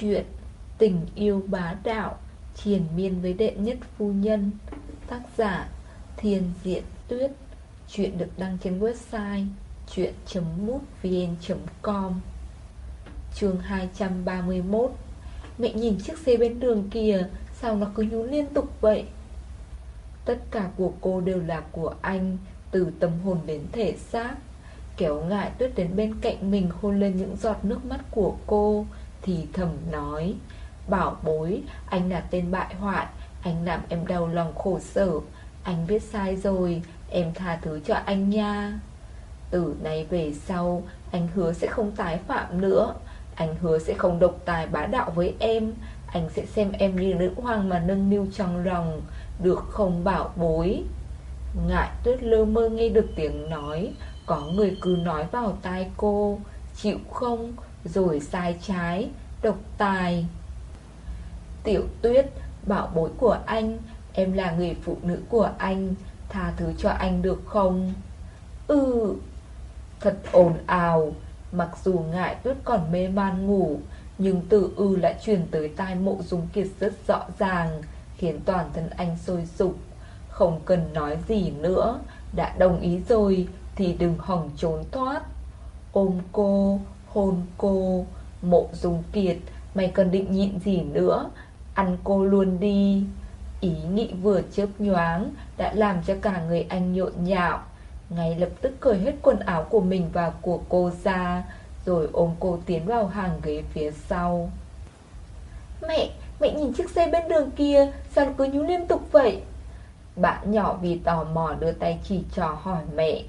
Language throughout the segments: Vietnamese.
Chuyện, Tình yêu bá đạo, Triền miên với đệ nhất phu nhân, Tác giả thiền Diện Tuyết. Chuyện được đăng trên website chuyện.mútvn.com Chương 231 Mẹ nhìn chiếc xe bên đường kìa, Sao nó cứ nhún liên tục vậy? Tất cả của cô đều là của anh, Từ tâm hồn đến thể xác. Kéo ngại tuyết đến bên cạnh mình Hôn lên những giọt nước mắt của cô. Thì thầm nói, Bảo bối, Anh là tên bại hoại, Anh làm em đau lòng khổ sở. Anh biết sai rồi, Em tha thứ cho anh nha. Từ nay về sau, Anh hứa sẽ không tái phạm nữa. Anh hứa sẽ không độc tài bá đạo với em. Anh sẽ xem em như nữ hoàng mà nâng niu trong lòng. Được không, bảo bối? Ngại tuyết lơ mơ nghe được tiếng nói. Có người cứ nói vào tai cô. Chịu không? Rồi sai trái, Độc tài. Tiểu tuyết Bảo bối của anh, Em là người phụ nữ của anh, Tha thứ cho anh được không? Ừ. Thật ồn ào, Mặc dù ngại tuyết còn mê man ngủ, Nhưng từ ư lại truyền tới tai mộ dung kiệt rất rõ ràng, Khiến toàn thân anh sôi sục. Không cần nói gì nữa, Đã đồng ý rồi, Thì đừng hỏng trốn thoát. Ôm cô. Hôn cô. Mộ dung kiệt Mày cần định nhịn gì nữa? Ăn cô luôn đi. Ý nghĩ vừa chớp nhoáng Đã làm cho cả người anh nhộn nhạo. Ngay lập tức cởi hết quần áo của mình và của cô ra Rồi ôm cô tiến vào hàng ghế phía sau. Mẹ, mẹ nhìn chiếc xe bên đường kia Sao cứ nhú liên tục vậy? Bạn nhỏ vì tò mò đưa tay chỉ trò hỏi mẹ.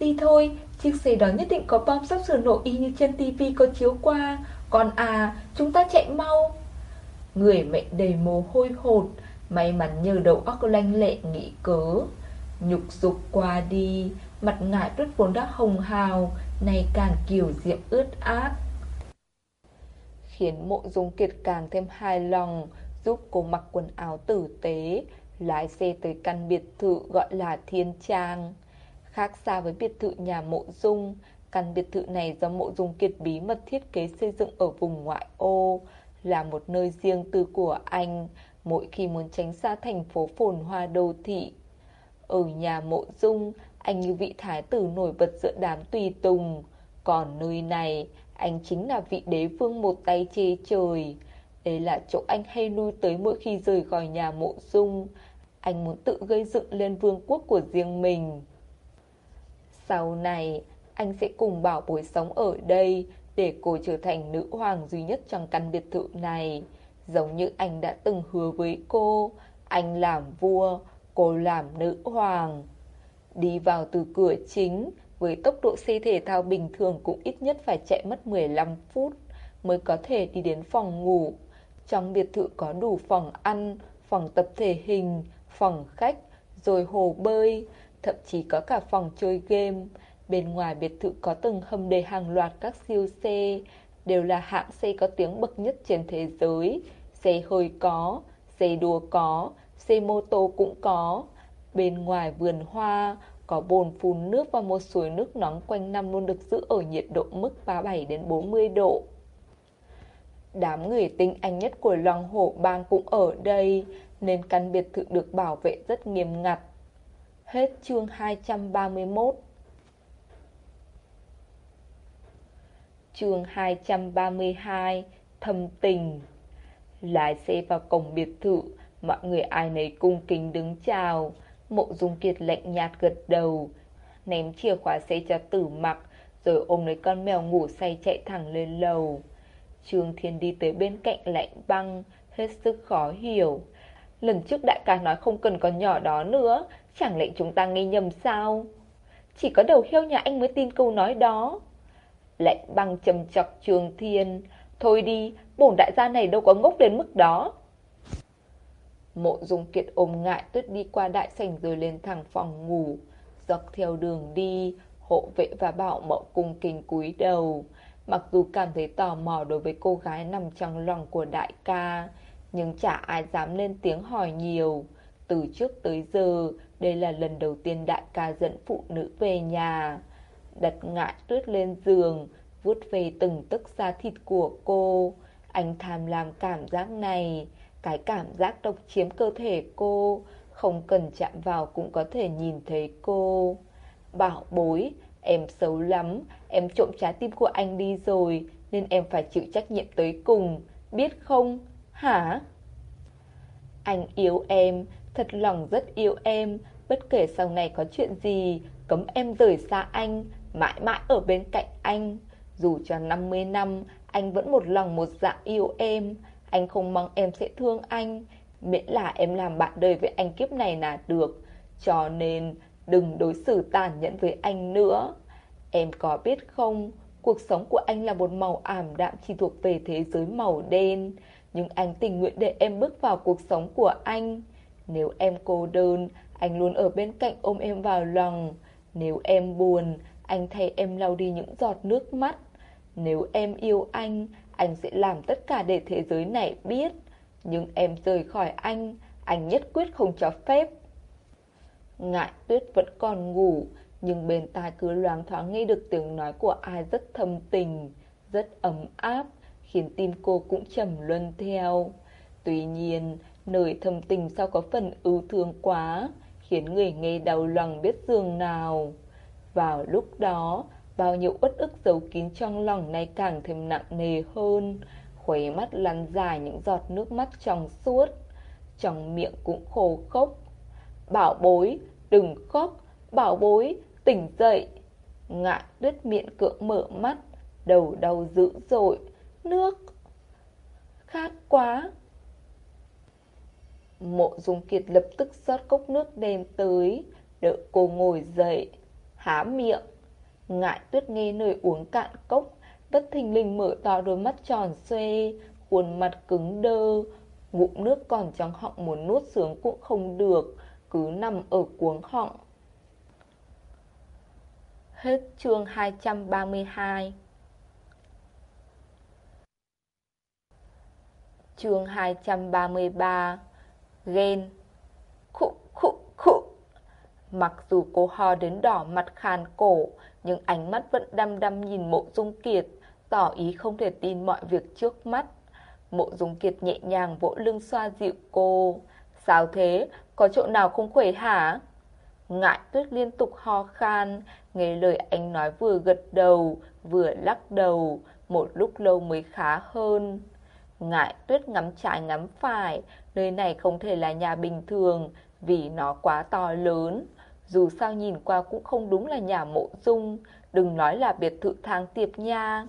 Đi thôi, chiếc xe đó nhất định có bom sắp sửa nổ y như trên tivi có chiếu qua. Còn à, chúng ta chạy mau. Người mẹ đầy mồ hôi hột May mắn nhờ đầu óc lanh lệ nghĩ cớ. Nhục dục qua đi Mặt ngại rất vốn đã hồng hào nay càng kiểu diệm ướt át. Khiến mộ dung kiệt càng thêm hài lòng Giúp cô mặc quần áo tử tế Lái xe tới căn biệt thự gọi là Thiên Trang. Khác xa với biệt thự nhà mộ dung Căn biệt thự này do mộ dung kiệt bí mật thiết kế xây dựng ở vùng ngoại ô Là một nơi riêng tư của anh mỗi khi muốn tránh xa thành phố phồn hoa đô thị. Ở nhà mộ dung, anh như vị thái tử nổi bật giữa đám tùy tùng. Còn nơi này, anh chính là vị đế vương một tay chê trời. Đây là chỗ anh hay lui tới mỗi khi rời khỏi nhà mộ dung. Anh muốn tự gây dựng lên vương quốc của riêng mình. Sau này, anh sẽ cùng bảo bối sống ở đây để cô trở thành nữ hoàng duy nhất trong căn biệt thự này. Giống như anh đã từng hứa với cô Anh làm vua Cô làm nữ hoàng. Đi vào từ cửa chính Với tốc độ xe thể thao bình thường Cũng ít nhất phải chạy mất 15 phút Mới có thể đi đến phòng ngủ. Trong biệt thự có đủ phòng ăn Phòng tập thể hình Phòng khách Rồi hồ bơi. Thậm chí có cả phòng chơi game Bên ngoài biệt thự có từng hầm đầy hàng loạt các siêu xe Đều là hãng xe có tiếng bậc nhất trên thế giới Xe hơi có, xe đua có, xe mô tô cũng có. Bên ngoài vườn hoa có bồn phun nước và một suối nước nóng quanh năm luôn được giữ ở nhiệt độ mức 37 đến 40 độ. Đám người tinh anh nhất của Long Hổ Bang cũng ở đây, nên căn biệt thự được bảo vệ rất nghiêm ngặt. Hết chương 231 Chương 232 Thâm tình Lái xe vào cổng biệt thự, mọi người ai nấy cung kính đứng chào. Mộ Dung Kiệt lạnh nhạt gật đầu, ném chìa khóa xe cho tử mặc, rồi ôm lấy con mèo ngủ say chạy thẳng lên lầu. Trương Thiên đi tới bên cạnh lạnh băng, hết sức khó hiểu. Lần trước đại ca nói không cần con nhỏ đó nữa, chẳng lẽ chúng ta nghe nhầm sao? Chỉ có đầu heo nhà anh mới tin câu nói đó. Lạnh băng trầm chọc trường Thiên, Thôi đi, bổn đại gia này đâu có ngốc đến mức đó. Mộ dung kiệt ôm ngại tuyết đi qua đại sảnh rồi lên thẳng phòng ngủ. Dọc theo đường đi, hộ vệ và bảo mẫu cung kính cúi đầu. Mặc dù cảm thấy tò mò đối với cô gái nằm trong lòng của đại ca, nhưng chả ai dám lên tiếng hỏi nhiều. Từ trước tới giờ, đây là lần đầu tiên đại ca dẫn phụ nữ về nhà. Đặt ngã tuyết lên giường, vuốt về từng tấc da thịt của cô. Anh tham lam cảm giác này, cái cảm giác độc chiếm cơ thể cô, không cần chạm vào cũng có thể nhìn thấy cô. Bảo bối, em xấu lắm, em trộm trái tim của anh đi rồi, nên em phải chịu trách nhiệm tới cùng, biết không? Hả? Anh yêu em, thật lòng rất yêu em, bất kể sau này có chuyện gì, cấm em rời xa anh, mãi mãi ở bên cạnh anh. Dù cho 50 năm, anh vẫn một lòng một dạ yêu em, anh không mong em sẽ thương anh, miễn là em làm bạn đời với anh kiếp này là được. Cho nên, đừng đối xử tàn nhẫn với anh nữa. Em có biết không, cuộc sống của anh là một màu ảm đạm chỉ thuộc về thế giới màu đen. Nhưng anh tình nguyện để em bước vào cuộc sống của anh. Nếu em cô đơn, anh luôn ở bên cạnh ôm em vào lòng. Nếu em buồn, anh thay em lau đi những giọt nước mắt. Nếu em yêu anh, anh sẽ làm tất cả để thế giới này biết. Nhưng em rời khỏi anh, anh nhất quyết không cho phép. Ngại tuyết vẫn còn ngủ, nhưng bên tai cứ loáng thoáng nghe được tiếng nói của ai rất thâm tình, rất ấm áp, khiến tim cô cũng trầm luân theo. Tuy nhiên, nơi thầm tình sao có phần ưu thương quá, khiến người nghe đau lòng biết giường nào. Vào lúc đó, bao nhiêu uất ức giấu kín trong lòng này càng thêm nặng nề hơn, khuấy mắt lăn dài những giọt nước mắt trong suốt, trong miệng cũng khô khốc. Bảo bối, đừng khóc, bảo bối, tỉnh dậy. Ngại đứt miệng cưỡng mở mắt, đầu đau dữ dội, nước. Khát quá. Mộ Dung Kiệt lập tức rót cốc nước đem tới, đợi cô ngồi dậy, há miệng. Ngại tuyết nghe nơi uống cạn cốc, bất thình lình mở to đôi mắt tròn xoe, khuôn mặt cứng đơ, ngụm nước còn trong họng muốn nuốt sướng cũng không được, cứ nằm ở cuống họng. Hết chương 232 Chương 233 Ghen Khụ khụ khụ. Mặc dù cô ho đến đỏ mặt khàn cổ, Nhưng ánh mắt vẫn đăm đăm nhìn mộ dung kiệt, Tỏ ý không thể tin mọi việc trước mắt. Mộ dung kiệt nhẹ nhàng vỗ lưng xoa dịu cô. Sao thế? Có chỗ nào không khỏe hả? Ngại tuyết liên tục ho khan, Nghe lời anh nói vừa gật đầu, Vừa lắc đầu, Một lúc lâu mới khá hơn. Ngại tuyết ngắm trái ngắm phải Nơi này không thể là nhà bình thường Vì nó quá to lớn Dù sao nhìn qua cũng không đúng là nhà mộ dung Đừng nói là biệt thự thang tiệp nha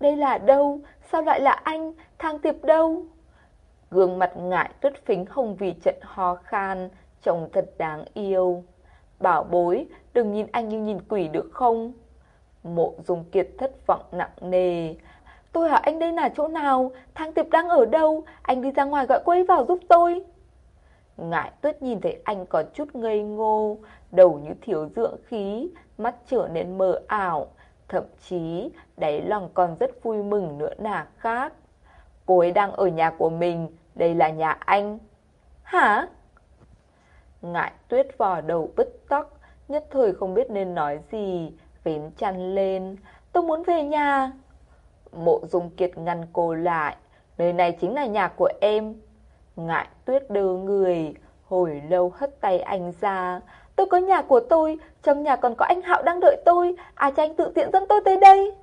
Đây là đâu? Sao lại là anh? Thang tiệp đâu? Gương mặt ngại tuyết phính hồng vì trận ho khan Trông thật đáng yêu Bảo bối, đừng nhìn anh như nhìn quỷ được không? Mộ dung kiệt thất vọng nặng nề Tôi hỏi anh đây là chỗ nào? Thang tiệp đang ở đâu? Anh đi ra ngoài gọi cô ấy vào giúp tôi. Ngại tuyết nhìn thấy anh có chút ngây ngô, đầu như thiếu dưỡng khí, mắt trở nên mờ ảo. Thậm chí, đáy lòng còn rất vui mừng nữa nà khác. Cô ấy đang ở nhà của mình, đây là nhà anh. Hả? Ngại tuyết vò đầu bứt tóc, nhất thời không biết nên nói gì, vén chăn lên. Tôi muốn về nhà. Mộ Dung Kiệt ngăn cô lại. Nơi này chính là nhà của em. Ngại tuyết đưa người, hồi lâu hất tay anh ra. Tôi có nhà của tôi, trong nhà còn có anh Hạo đang đợi tôi. Ai cho anh tự tiện dẫn tôi tới đây?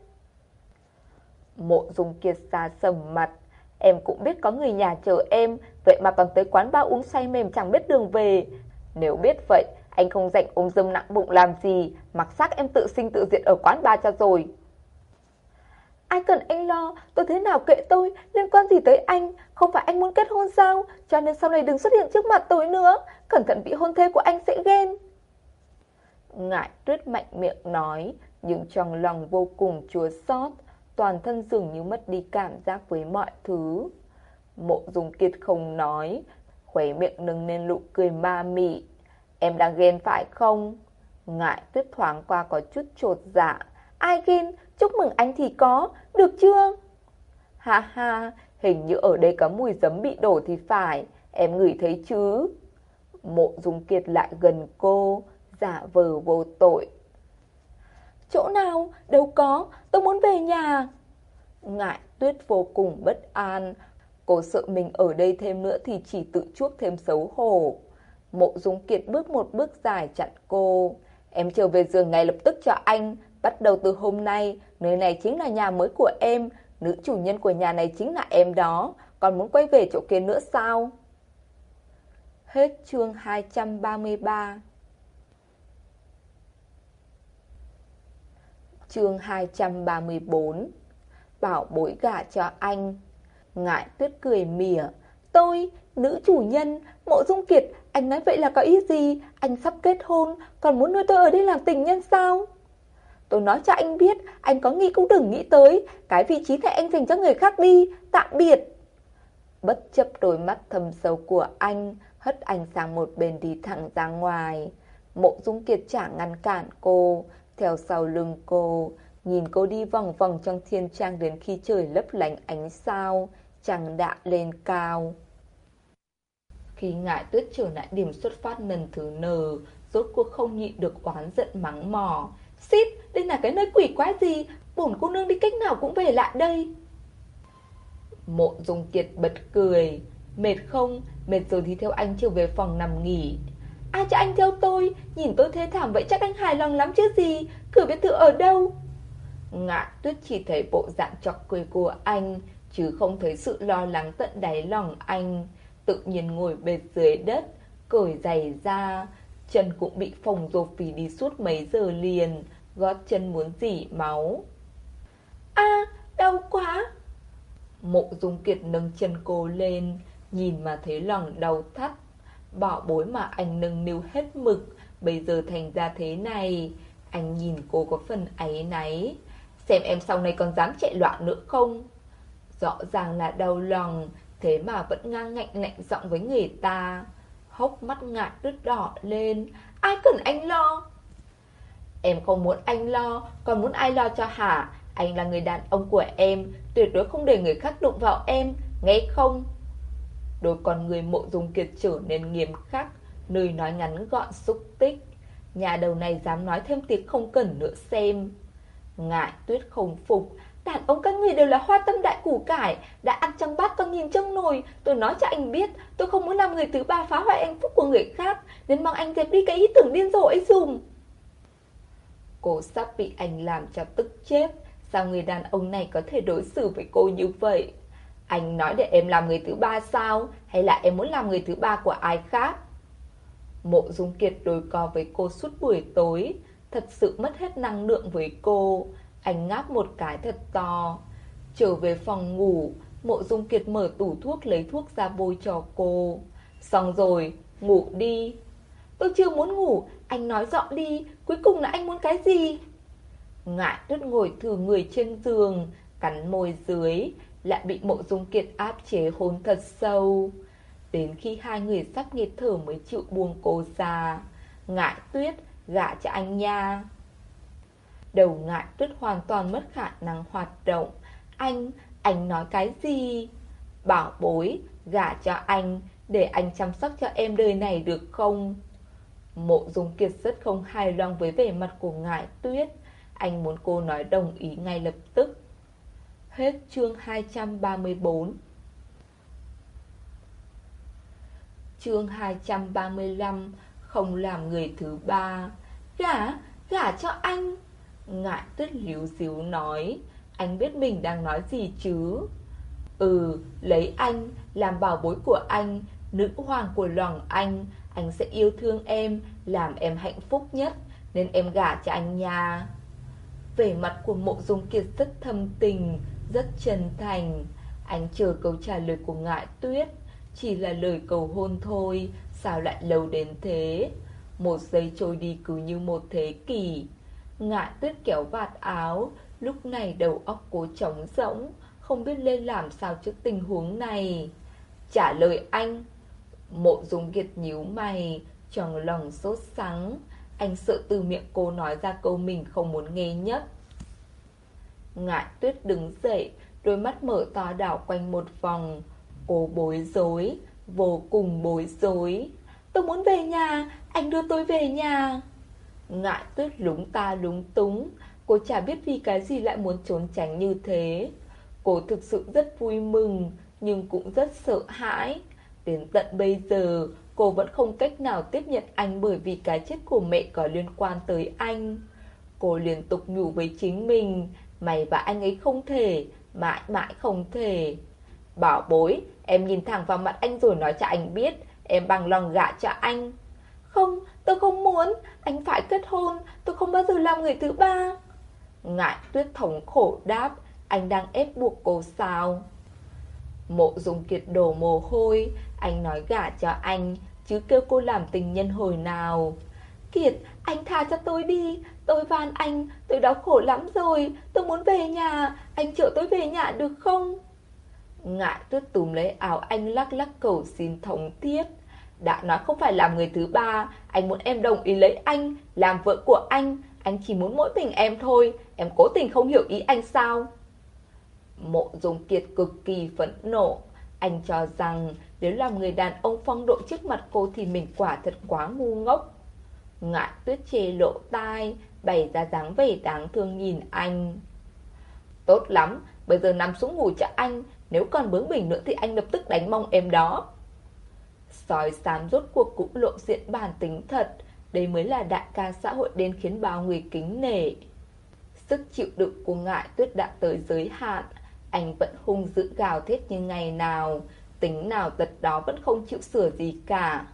Mộ Dung Kiệt xa sầm mặt. Em cũng biết có người nhà chờ em, vậy mà còn tới quán ba uống say mềm chẳng biết đường về. Nếu biết vậy, anh không dành ôm dâm nặng bụng làm gì, mặc xác em tự sinh tự diệt ở quán ba cho rồi. Ai cần anh lo, tôi thế nào kệ tôi, liên quan gì tới anh, không phải anh muốn kết hôn sao, cho nên sau này đừng xuất hiện trước mặt tôi nữa, cẩn thận vị hôn thê của anh sẽ ghen. Ngại tuyết mạnh miệng nói, nhưng trong lòng vô cùng chua xót, toàn thân dường như mất đi cảm giác với mọi thứ. Mộ dùng kiệt không nói, khuấy miệng nâng lên nụ cười ma mị. Em đang ghen phải không? Ngại tuyết thoáng qua có chút trột dạ. Ai ghen? Chúc mừng anh thì có, được chưa? Ha ha, hình như ở đây có mùi giấm bị đổ thì phải, em ngửi thấy chứ? Mộ Dung Kiệt lại gần cô, giả vờ vô tội. Chỗ nào? Đâu có, tôi muốn về nhà. Ngại tuyết vô cùng bất an. Cô sợ mình ở đây thêm nữa thì chỉ tự chuốc thêm xấu hổ. Mộ Dung Kiệt bước một bước dài chặn cô. Em trở về giường ngay lập tức cho anh. Bắt đầu từ hôm nay, nơi này chính là nhà mới của em. Nữ chủ nhân của nhà này chính là em đó. Còn muốn quay về chỗ kia nữa sao? Hết chương 233 Chương 234 Bảo bối gả cho anh Ngại tuyết cười mỉa Tôi, nữ chủ nhân, mộ dung kiệt Anh nói vậy là có ý gì Anh sắp kết hôn Còn muốn nuôi tôi ở đây làm tình nhân sao Tôi nói cho anh biết Anh có nghĩ cũng đừng nghĩ tới. Cái vị trí này anh dành cho người khác đi Tạm biệt. Bất chấp đôi mắt thầm sâu của anh Hất anh sang một bên đi thẳng ra ngoài. Mộ dung kiệt chả ngăn cản cô. Theo sau lưng cô Nhìn cô đi vòng vòng trong thiên trang Đến khi trời lấp lánh ánh sao chẳng đã lên cao. Khi ngại tuyết trở lại điểm xuất phát lần thứ N Rốt cuộc không nhịn được oán giận mắng mỏ. Xít, đây là cái nơi quỷ quái gì? Bổn cô nương đi cách nào cũng về lại đây. Mộ dung kiệt bật cười. Mệt không, mệt rồi thì theo anh chiều về phòng nằm nghỉ. Ai cho anh theo tôi? Nhìn tôi thế thảm vậy chắc anh hài lòng lắm chứ gì? Cửa biệt thự ở đâu? Ngạ tuyết chỉ thấy bộ dạng chọc cười của anh Chứ không thấy sự lo lắng tận đáy lòng anh. Tự nhiên ngồi bệt dưới đất Cởi giày ra Chân cũng bị phồng rộp vì đi suốt mấy giờ liền. Gót chân muốn dỉ máu. A, đau quá. Mộ dung kiệt nâng chân cô lên, Nhìn mà thấy lòng đau thắt. Bỏ bối mà anh nâng niu hết mực, Bây giờ thành ra thế này. Anh nhìn cô có phần ấy náy. Xem em sau này còn dám chạy loạn nữa không? Rõ ràng là đau lòng, Thế mà vẫn ngang ngạnh lạnh giọng với người ta. Hốc mắt ngại đứt đỏ lên. Ai cần anh lo? Em không muốn anh lo, Còn muốn ai lo cho hả Anh là người đàn ông của em, Tuyệt đối không để người khác đụng vào em, Nghe không? Đôi con người mộ dung kiệt trở nên nghiêm khắc Nơi nói ngắn gọn xúc tích. Nhà đầu này dám nói thêm tiếng không cần nữa xem. Ngại tuyết không phục, Đàn ông các người đều là hoa tâm đại củ cải, Đã ăn trong bát còn nhìn trong nồi. Tôi nói cho anh biết, Tôi không muốn làm người thứ ba phá hoại hạnh phúc của người khác, Nên mong anh dẹp đi cái ý tưởng điên rồ ấy dùng Cô sắp bị anh làm cho tức chết. Sao người đàn ông này có thể đối xử với cô như vậy? Anh nói để em làm người thứ ba sao? Hay là em muốn làm người thứ ba của ai khác? Mộ Dung Kiệt đối co với cô suốt buổi tối. Thật sự mất hết năng lượng với cô. Anh ngáp một cái thật to. Trở về phòng ngủ Mộ Dung Kiệt mở tủ thuốc lấy thuốc ra bôi cho cô. Xong rồi, ngủ đi. Tôi chưa muốn ngủ. Anh nói rõ đi. Cuối cùng là anh muốn cái gì Ngại tuyết ngồi thừa người trên giường Cắn môi dưới Lại bị mộ dung kiệt áp chế hôn thật sâu Đến khi hai người sắp nghẹt thở mới chịu buông cô ra Ngại tuyết gả cho anh nha Đầu ngại tuyết hoàn toàn mất khả năng hoạt động Anh, anh nói cái gì? Bảo bối, gả cho anh Để anh chăm sóc cho em đời này được không? Mộ Dung Kiệt rất không hài lòng với vẻ mặt của Ngải tuyết. Anh muốn cô nói đồng ý ngay lập tức. Hết chương 234 Chương 235 Không làm người thứ ba. Gả, gả cho anh. Ngại tuyết liếu xíu nói Anh biết mình đang nói gì chứ? Ừ, lấy anh Làm bảo bối của anh Nữ hoàng của lòng anh anh sẽ yêu thương em, Làm em hạnh phúc nhất. Nên em gả cho anh nha. Vẻ mặt của mộ dung kiệt rất thâm tình, Rất chân thành. Anh chờ câu trả lời của ngại tuyết, Chỉ là lời cầu hôn thôi, Sao lại lâu đến thế? Một giây trôi đi cứ như một thế kỷ. Ngại tuyết kéo vạt áo, Lúc này đầu óc cố trống rỗng, Không biết nên làm sao trước tình huống này. Trả lời anh Mộ dung kiệt nhíu mày Trong lòng sốt sắng. Anh sợ từ miệng cô nói ra câu mình không muốn nghe nhất. Ngại tuyết đứng dậy Đôi mắt mở to đảo quanh một vòng. Cô bối rối Vô cùng bối rối. Tôi muốn về nhà Anh đưa tôi về nhà. Ngại tuyết lúng ta lúng túng Cô chả biết vì cái gì lại muốn trốn tránh như thế. Cô thực sự rất vui mừng, nhưng cũng rất sợ hãi. Đến tận bây giờ, cô vẫn không cách nào tiếp nhận anh bởi vì cái chết của mẹ có liên quan tới anh. Cô liên tục nhủ với chính mình, mày và anh ấy không thể, mãi mãi không thể. Bảo bối, em nhìn thẳng vào mặt anh rồi nói cho anh biết, em bằng lòng gả cho anh. Không, tôi không muốn, anh phải kết hôn, tôi không bao giờ làm người thứ ba. Ngại tuyết thống khổ đáp, anh đang ép buộc cô sao? Mộ dùng kiệt đổ mồ hôi, anh nói gả cho anh, chứ kêu cô làm tình nhân hồi nào. Kiệt, anh tha cho tôi đi, tôi van anh, tôi đau khổ lắm rồi, tôi muốn về nhà, anh chở tôi về nhà được không? Ngại tuyết túm lấy áo anh lắc lắc cầu xin thống thiết. Đã nói không phải làm người thứ ba, anh muốn em đồng ý lấy anh, làm vợ của anh, anh chỉ muốn mỗi mình em thôi, em cố tình không hiểu ý anh sao? Mộ Dung Kiệt cực kỳ phẫn nộ, anh cho rằng nếu làm người đàn ông phong độ trước mặt cô thì mình quả thật quá ngu ngốc. Ngại tuyết chê lộ tai, bày ra dáng vẻ đáng thương nhìn anh. Tốt lắm, bây giờ nằm xuống ngủ cho anh, nếu còn bướng bỉnh nữa thì anh lập tức đánh mong em đó. Sói xám rốt cuộc cũng lộ diện bản tính thật, đây mới là đại ca xã hội đến khiến bao người kính nể. Sức chịu đựng của ngại tuyết đã tới giới hạn, anh vẫn hung dữ gào thét như ngày nào, tính nào tật đó vẫn không chịu sửa gì cả.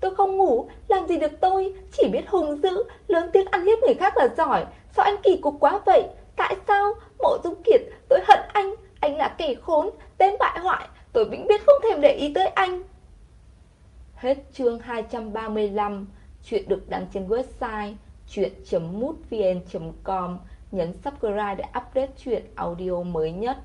Tôi không ngủ, làm gì được tôi, chỉ biết hung dữ, lớn tiếng ăn hiếp người khác là giỏi, sao anh kỳ cục quá vậy? Tại sao? Mộ Dung Kiệt, tôi hận anh, anh là kẻ khốn, tên bại hoại, tôi vĩnh biết không thèm để ý tới anh. Hết chương 235, chuyện được đăng trên website chuyện.mútvn.com, nhấn subscribe để update chuyện audio mới nhất.